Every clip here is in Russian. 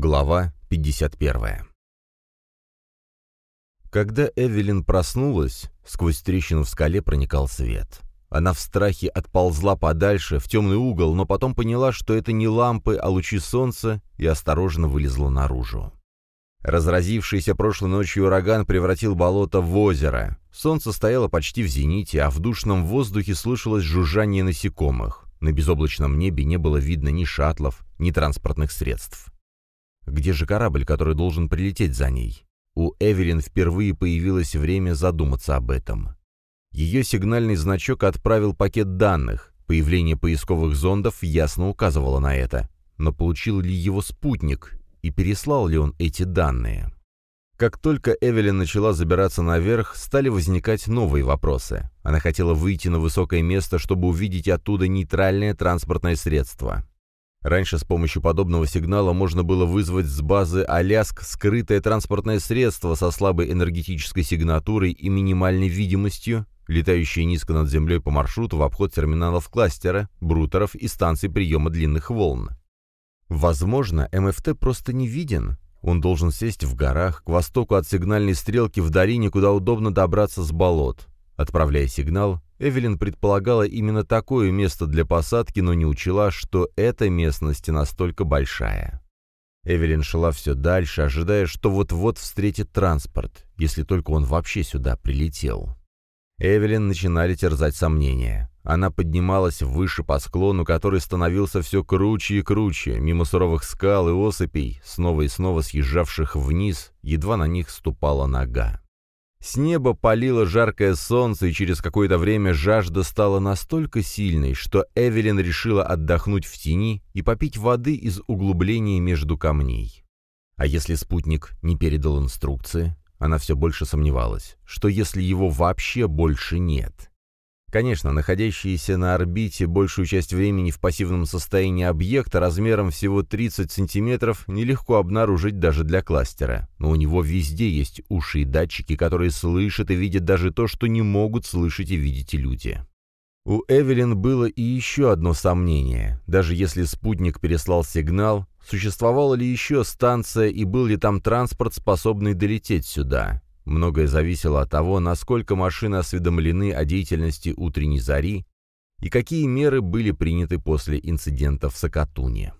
Глава 51 Когда Эвелин проснулась, сквозь трещину в скале проникал свет. Она в страхе отползла подальше, в темный угол, но потом поняла, что это не лампы, а лучи солнца, и осторожно вылезла наружу. Разразившийся прошлой ночью ураган превратил болото в озеро. Солнце стояло почти в зените, а в душном воздухе слышалось жужжание насекомых. На безоблачном небе не было видно ни шаттлов, ни транспортных средств. Где же корабль, который должен прилететь за ней? У Эвелин впервые появилось время задуматься об этом. Ее сигнальный значок отправил пакет данных. Появление поисковых зондов ясно указывало на это. Но получил ли его спутник и переслал ли он эти данные? Как только Эвелин начала забираться наверх, стали возникать новые вопросы. Она хотела выйти на высокое место, чтобы увидеть оттуда нейтральное транспортное средство. Раньше с помощью подобного сигнала можно было вызвать с базы Аляск скрытое транспортное средство со слабой энергетической сигнатурой и минимальной видимостью, летающее низко над землей по маршруту в обход терминалов кластера, брутеров и станций приема длинных волн. Возможно, МФТ просто не виден. Он должен сесть в горах, к востоку от сигнальной стрелки в долине, куда удобно добраться с болот. Отправляя сигнал, Эвелин предполагала именно такое место для посадки, но не учла, что эта местность настолько большая. Эвелин шла все дальше, ожидая, что вот-вот встретит транспорт, если только он вообще сюда прилетел. Эвелин начинали терзать сомнения. Она поднималась выше по склону, который становился все круче и круче, мимо суровых скал и осыпей, снова и снова съезжавших вниз, едва на них ступала нога. С неба палило жаркое солнце, и через какое-то время жажда стала настолько сильной, что Эвелин решила отдохнуть в тени и попить воды из углубления между камней. А если спутник не передал инструкции? Она все больше сомневалась, что если его вообще больше нет. Конечно, находящиеся на орбите большую часть времени в пассивном состоянии объекта размером всего 30 сантиметров нелегко обнаружить даже для кластера, но у него везде есть уши и датчики, которые слышат и видят даже то, что не могут слышать и видеть люди. У Эвелин было и еще одно сомнение. Даже если спутник переслал сигнал, существовала ли еще станция и был ли там транспорт, способный долететь сюда? Многое зависело от того, насколько машины осведомлены о деятельности утренней зари и какие меры были приняты после инцидента в Сакатуне.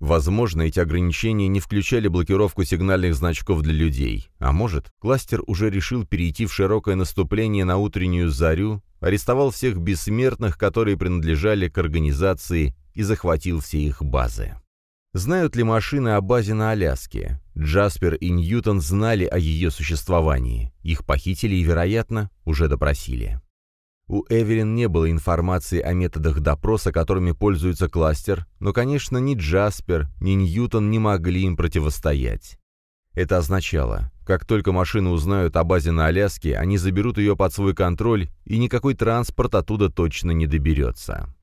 Возможно, эти ограничения не включали блокировку сигнальных значков для людей, а может, кластер уже решил перейти в широкое наступление на утреннюю зарю, арестовал всех бессмертных, которые принадлежали к организации, и захватил все их базы. Знают ли машины о базе на Аляске? Джаспер и Ньютон знали о ее существовании. Их похитили и, вероятно, уже допросили. У Эвелин не было информации о методах допроса, которыми пользуется кластер, но, конечно, ни Джаспер, ни Ньютон не могли им противостоять. Это означало, как только машины узнают о базе на Аляске, они заберут ее под свой контроль, и никакой транспорт оттуда точно не доберется.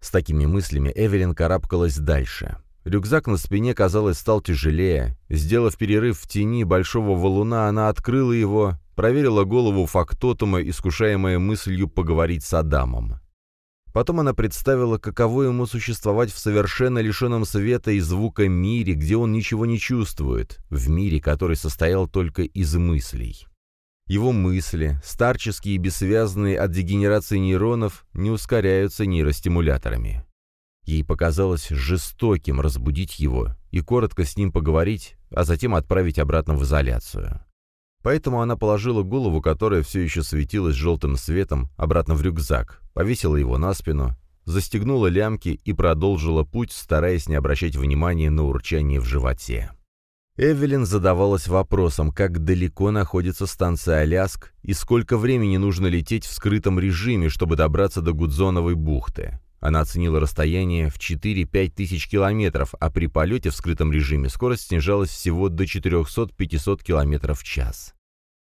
С такими мыслями Эвелин карабкалась дальше. Рюкзак на спине, казалось, стал тяжелее. Сделав перерыв в тени большого валуна, она открыла его, проверила голову фактотума, искушаемая мыслью поговорить с Адамом. Потом она представила, каково ему существовать в совершенно лишенном света и звука мире, где он ничего не чувствует, в мире, который состоял только из мыслей. Его мысли, старческие и бессвязные от дегенерации нейронов, не ускоряются нейростимуляторами. Ей показалось жестоким разбудить его и коротко с ним поговорить, а затем отправить обратно в изоляцию. Поэтому она положила голову, которая все еще светилась желтым светом, обратно в рюкзак, повесила его на спину, застегнула лямки и продолжила путь, стараясь не обращать внимания на урчание в животе. Эвелин задавалась вопросом, как далеко находится станция Аляск и сколько времени нужно лететь в скрытом режиме, чтобы добраться до Гудзоновой бухты. Она оценила расстояние в 4-5 тысяч километров, а при полете в скрытом режиме скорость снижалась всего до 400-500 километров в час.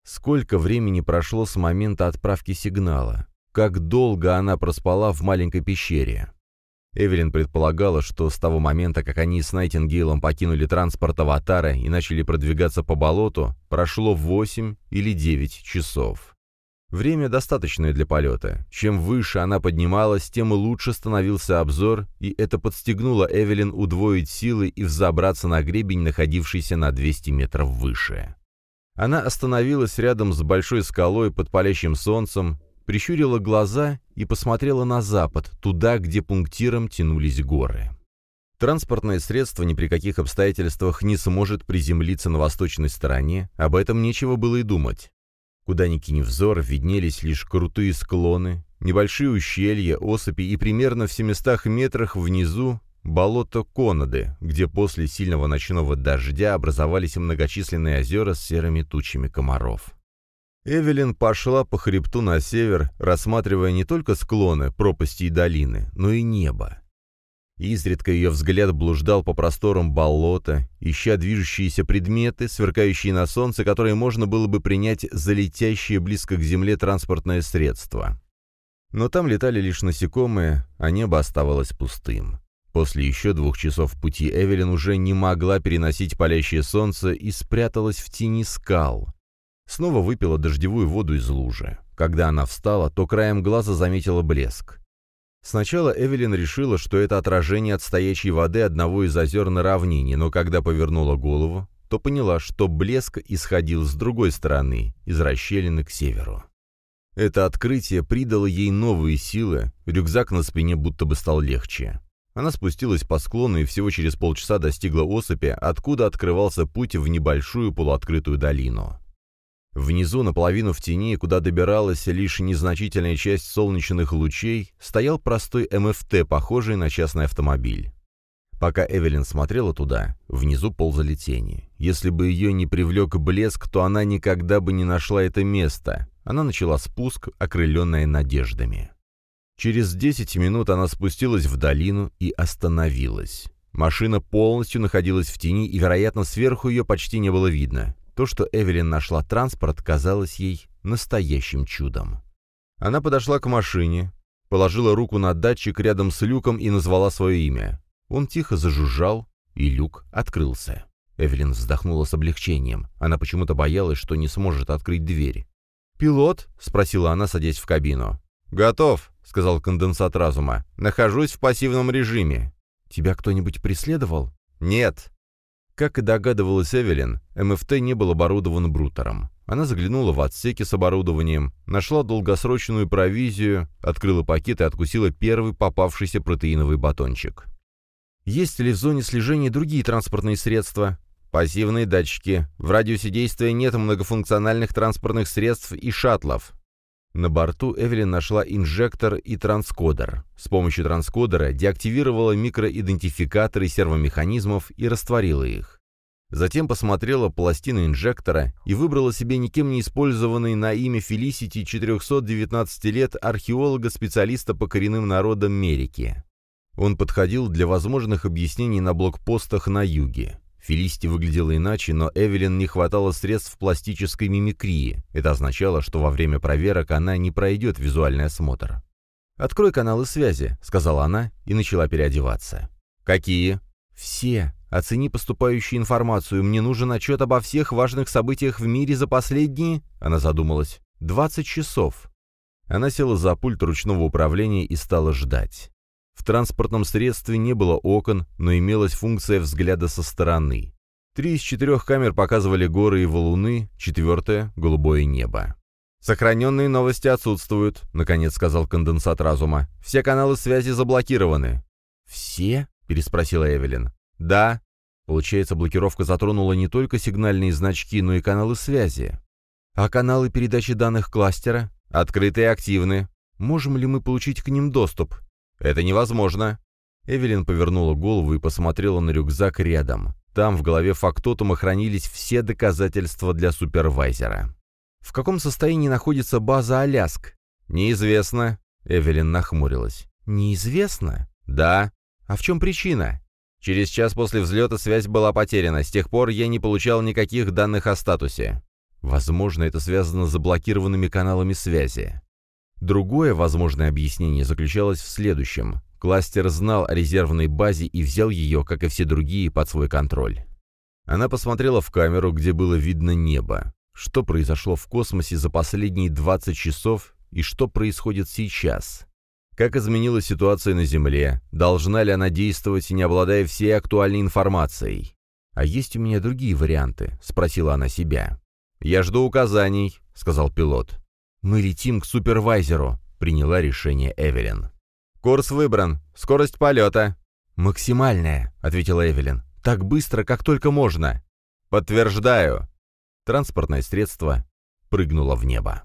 Сколько времени прошло с момента отправки сигнала? Как долго она проспала в маленькой пещере? Эвелин предполагала, что с того момента, как они с Найтингейлом покинули транспорт Аватара и начали продвигаться по болоту, прошло 8 или 9 часов. Время достаточное для полета. Чем выше она поднималась, тем лучше становился обзор, и это подстегнуло Эвелин удвоить силы и взобраться на гребень, находившийся на 200 метров выше. Она остановилась рядом с большой скалой под палящим солнцем, прищурила глаза и посмотрела на запад, туда, где пунктиром тянулись горы. Транспортное средство ни при каких обстоятельствах не сможет приземлиться на восточной стороне, об этом нечего было и думать. Куда ни кинь взор, виднелись лишь крутые склоны, небольшие ущелья, осыпи и примерно в 700 метрах внизу болото Конады, где после сильного ночного дождя образовались многочисленные озера с серыми тучами комаров. Эвелин пошла по хребту на север, рассматривая не только склоны, пропасти и долины, но и небо. Изредка ее взгляд блуждал по просторам болота, ища движущиеся предметы, сверкающие на солнце, которые можно было бы принять за летящее близко к земле транспортное средство. Но там летали лишь насекомые, а небо оставалось пустым. После еще двух часов пути Эвелин уже не могла переносить палящее солнце и спряталась в тени скал. Снова выпила дождевую воду из лужи. Когда она встала, то краем глаза заметила блеск. Сначала Эвелин решила, что это отражение от стоячей воды одного из озер на равнине, но когда повернула голову, то поняла, что блеск исходил с другой стороны, из расщелины к северу. Это открытие придало ей новые силы, рюкзак на спине будто бы стал легче. Она спустилась по склону и всего через полчаса достигла осыпи, откуда открывался путь в небольшую полуоткрытую долину. Внизу, наполовину в тени, куда добиралась лишь незначительная часть солнечных лучей, стоял простой МФТ, похожий на частный автомобиль. Пока Эвелин смотрела туда, внизу ползали тени. Если бы ее не привлек блеск, то она никогда бы не нашла это место. Она начала спуск, окрыленная надеждами. Через 10 минут она спустилась в долину и остановилась. Машина полностью находилась в тени, и, вероятно, сверху ее почти не было видно. То, что Эвелин нашла транспорт, казалось ей настоящим чудом. Она подошла к машине, положила руку на датчик рядом с люком и назвала свое имя. Он тихо зажужжал, и люк открылся. Эвелин вздохнула с облегчением. Она почему-то боялась, что не сможет открыть дверь. «Пилот?» — спросила она, садясь в кабину. «Готов», — сказал конденсат разума. «Нахожусь в пассивном режиме». «Тебя кто-нибудь преследовал?» «Нет». Как и догадывалась Эвелин, МФТ не был оборудован брутером. Она заглянула в отсеки с оборудованием, нашла долгосрочную провизию, открыла пакет и откусила первый попавшийся протеиновый батончик. Есть ли в зоне слежения другие транспортные средства? Пассивные датчики. В радиусе действия нет многофункциональных транспортных средств и шаттлов. На борту Эвелин нашла инжектор и транскодер. С помощью транскодера деактивировала микроидентификаторы сервомеханизмов и растворила их. Затем посмотрела пластины инжектора и выбрала себе никем не использованный на имя Фелисити 419 лет археолога-специалиста по коренным народам Мерики. Он подходил для возможных объяснений на блокпостах на юге. Фелисти выглядела иначе, но Эвелин не хватало средств пластической мимикрии. Это означало, что во время проверок она не пройдет визуальный осмотр. «Открой каналы связи», — сказала она и начала переодеваться. «Какие?» «Все. Оцени поступающую информацию. Мне нужен отчет обо всех важных событиях в мире за последние...» Она задумалась. «20 часов». Она села за пульт ручного управления и стала ждать. В транспортном средстве не было окон, но имелась функция взгляда со стороны. Три из четырех камер показывали горы и валуны, четвертая — голубое небо. «Сохраненные новости отсутствуют», — наконец сказал конденсат разума. «Все каналы связи заблокированы». «Все?» — переспросила Эвелин. «Да». Получается, блокировка затронула не только сигнальные значки, но и каналы связи. «А каналы передачи данных кластера?» «Открыты и активны». «Можем ли мы получить к ним доступ?» «Это невозможно!» Эвелин повернула голову и посмотрела на рюкзак рядом. Там в голове фактотума хранились все доказательства для супервайзера. «В каком состоянии находится база Аляск?» «Неизвестно», — Эвелин нахмурилась. «Неизвестно?» «Да». «А в чем причина?» «Через час после взлета связь была потеряна. С тех пор я не получал никаких данных о статусе». «Возможно, это связано с заблокированными каналами связи». Другое возможное объяснение заключалось в следующем. Кластер знал о резервной базе и взял ее, как и все другие, под свой контроль. Она посмотрела в камеру, где было видно небо. Что произошло в космосе за последние 20 часов и что происходит сейчас? Как изменилась ситуация на Земле? Должна ли она действовать, не обладая всей актуальной информацией? «А есть у меня другие варианты?» — спросила она себя. «Я жду указаний», — сказал пилот. «Мы летим к супервайзеру», — приняла решение Эвелин. «Курс выбран. Скорость полета». «Максимальная», — ответила Эвелин. «Так быстро, как только можно». «Подтверждаю». Транспортное средство прыгнуло в небо.